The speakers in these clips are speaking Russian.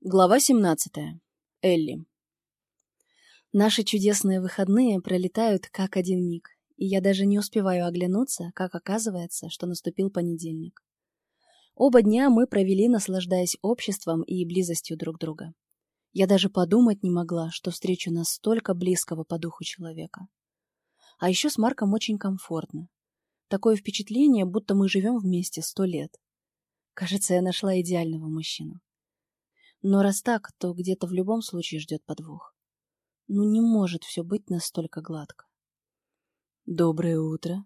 Глава 17. Элли. Наши чудесные выходные пролетают как один миг, и я даже не успеваю оглянуться, как оказывается, что наступил понедельник. Оба дня мы провели, наслаждаясь обществом и близостью друг друга. Я даже подумать не могла, что встречу настолько близкого по духу человека. А еще с Марком очень комфортно. Такое впечатление, будто мы живем вместе сто лет. Кажется, я нашла идеального мужчину. Но раз так, то где-то в любом случае ждет подвох. Ну не может все быть настолько гладко. Доброе утро.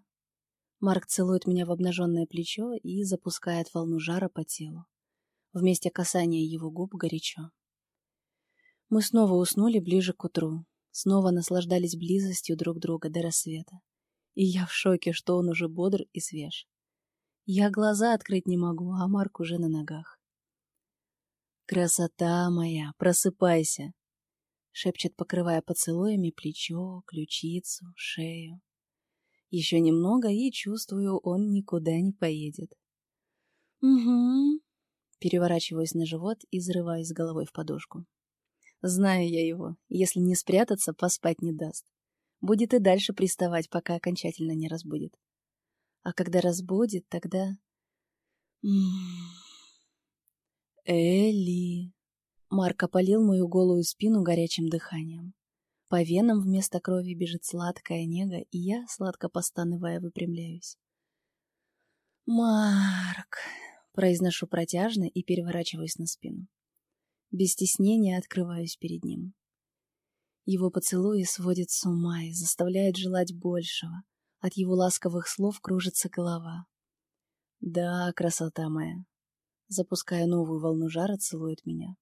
Марк целует меня в обнаженное плечо и запускает волну жара по телу. Вместе касания его губ горячо. Мы снова уснули ближе к утру, снова наслаждались близостью друг друга до рассвета. И я в шоке, что он уже бодр и свеж. Я глаза открыть не могу, а Марк уже на ногах. «Красота моя, просыпайся!» Шепчет, покрывая поцелуями плечо, ключицу, шею. Еще немного, и, чувствую, он никуда не поедет. «Угу», переворачиваюсь на живот и зарываюсь головой в подушку. Знаю я его, если не спрятаться, поспать не даст. Будет и дальше приставать, пока окончательно не разбудит. А когда разбудит, тогда... М -м -м. Элли. Марк опалил мою голую спину горячим дыханием. По венам вместо крови бежит сладкая нега, и я, сладко постанывая, выпрямляюсь. «Марк!» — произношу протяжно и переворачиваюсь на спину. Без стеснения открываюсь перед ним. Его поцелуи сводят с ума и заставляют желать большего. От его ласковых слов кружится голова. «Да, красота моя, запуская новую волну жара, целует меня.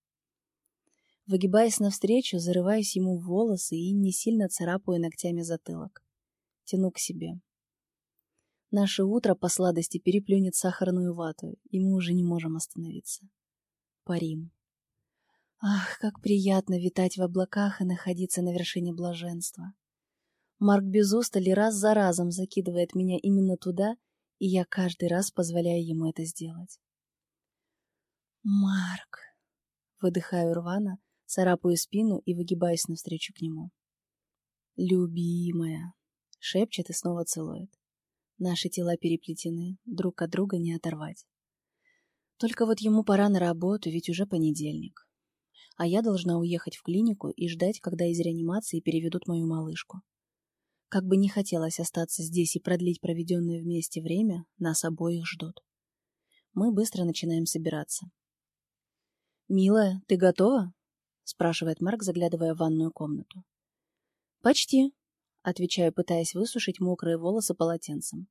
Выгибаясь навстречу, зарываюсь ему в волосы и не сильно царапаю ногтями затылок. Тяну к себе. Наше утро по сладости переплюнет сахарную вату, и мы уже не можем остановиться. Парим. Ах, как приятно витать в облаках и находиться на вершине блаженства. Марк без устали раз за разом закидывает меня именно туда, и я каждый раз позволяю ему это сделать. «Марк!» Выдыхаю рвано, царапаю спину и выгибаюсь навстречу к нему. «Любимая!» Шепчет и снова целует. Наши тела переплетены, друг от друга не оторвать. Только вот ему пора на работу, ведь уже понедельник. А я должна уехать в клинику и ждать, когда из реанимации переведут мою малышку. Как бы не хотелось остаться здесь и продлить проведенное вместе время, нас обоих ждут. Мы быстро начинаем собираться. «Милая, ты готова?» — спрашивает Марк, заглядывая в ванную комнату. «Почти», — отвечаю, пытаясь высушить мокрые волосы полотенцем.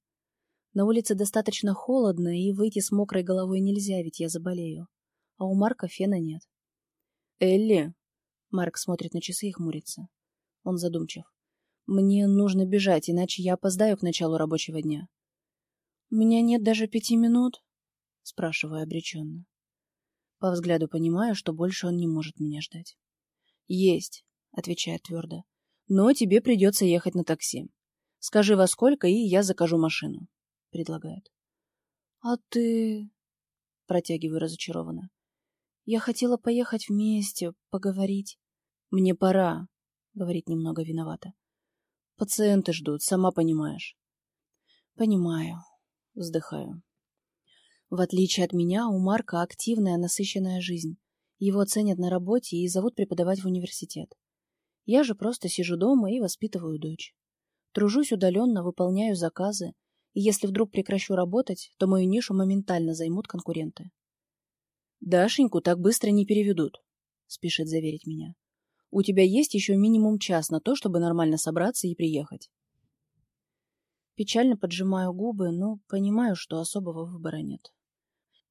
«На улице достаточно холодно, и выйти с мокрой головой нельзя, ведь я заболею. А у Марка фена нет». «Элли!» — Марк смотрит на часы и хмурится. Он задумчив. «Мне нужно бежать, иначе я опоздаю к началу рабочего дня». «У меня нет даже пяти минут?» — спрашиваю обреченно. По взгляду понимаю, что больше он не может меня ждать. «Есть», — отвечает твердо. «Но тебе придется ехать на такси. Скажи, во сколько, и я закажу машину», — предлагает. «А ты...» — протягиваю разочарованно. «Я хотела поехать вместе, поговорить». «Мне пора», — говорит немного виновата. «Пациенты ждут, сама понимаешь». «Понимаю», — вздыхаю. В отличие от меня, у Марка активная, насыщенная жизнь. Его ценят на работе и зовут преподавать в университет. Я же просто сижу дома и воспитываю дочь. Тружусь удаленно, выполняю заказы, и если вдруг прекращу работать, то мою нишу моментально займут конкуренты. «Дашеньку так быстро не переведут», — спешит заверить меня. «У тебя есть еще минимум час на то, чтобы нормально собраться и приехать». Печально поджимаю губы, но понимаю, что особого выбора нет.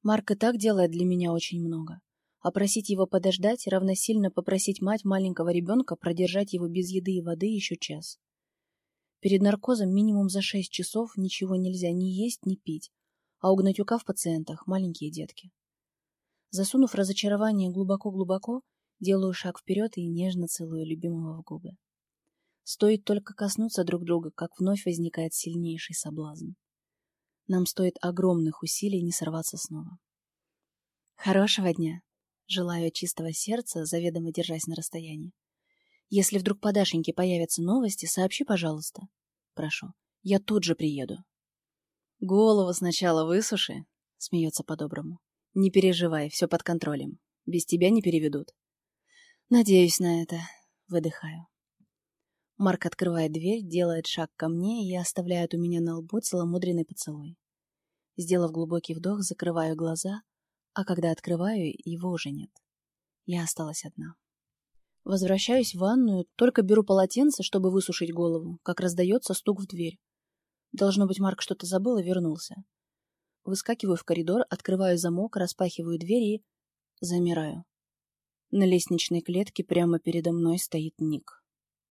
Марк и так делает для меня очень много. А просить его подождать равносильно попросить мать маленького ребенка продержать его без еды и воды еще час. Перед наркозом минимум за шесть часов ничего нельзя ни есть, ни пить, а у Гнатюка в пациентах маленькие детки. Засунув разочарование глубоко-глубоко, делаю шаг вперед и нежно целую любимого в губы. Стоит только коснуться друг друга, как вновь возникает сильнейший соблазн. Нам стоит огромных усилий не сорваться снова. «Хорошего дня!» — Желаю чистого сердца, заведомо держась на расстоянии. Если вдруг по Дашеньке появятся новости, сообщи, пожалуйста. Прошу. Я тут же приеду. Голову сначала высуши, смеется по-доброму. Не переживай, все под контролем. Без тебя не переведут. Надеюсь на это. Выдыхаю. Марк открывает дверь, делает шаг ко мне и оставляет у меня на лбу целомудренный поцелуй. Сделав глубокий вдох, закрываю глаза, а когда открываю, его уже нет. Я осталась одна. Возвращаюсь в ванную, только беру полотенце, чтобы высушить голову, как раздается стук в дверь. Должно быть, Марк что-то забыл и вернулся. Выскакиваю в коридор, открываю замок, распахиваю дверь и... замираю. На лестничной клетке прямо передо мной стоит Ник.